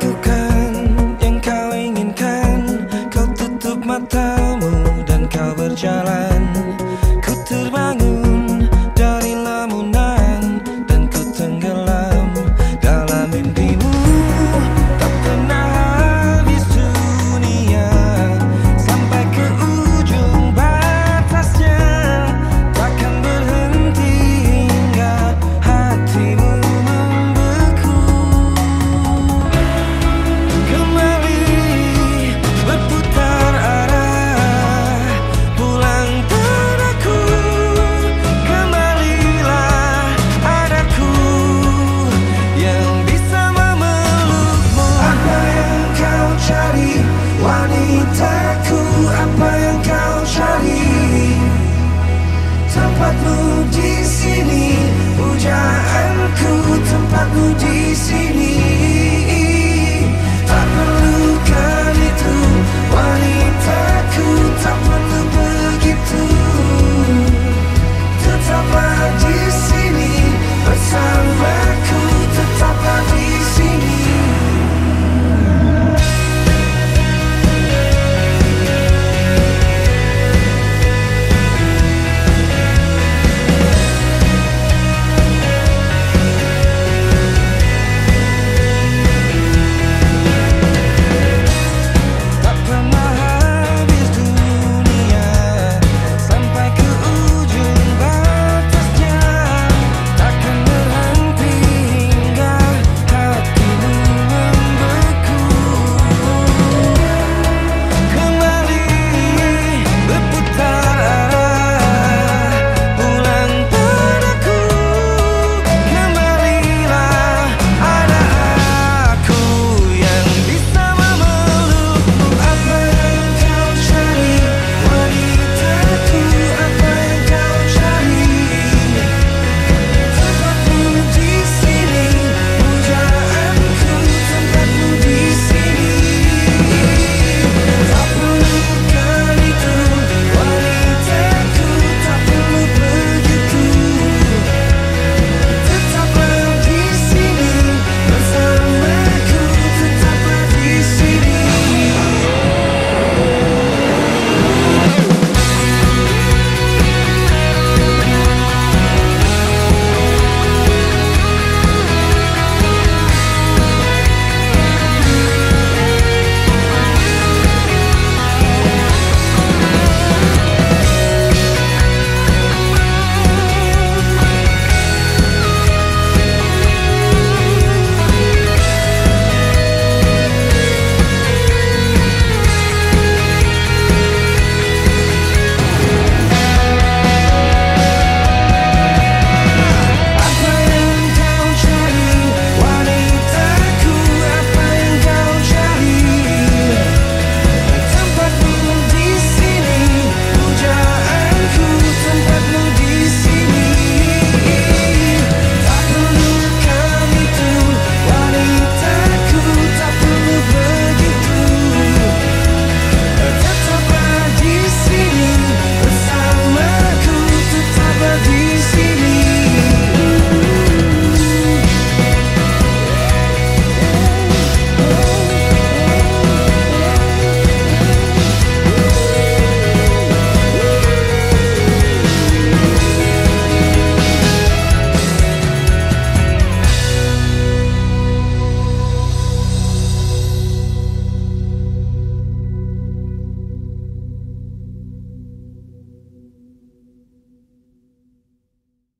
lakukan yang kau inginkan. Kau tutup matamu dan kau berjalan. Wanitaku Apa yang kau cari? Tempatmu di sini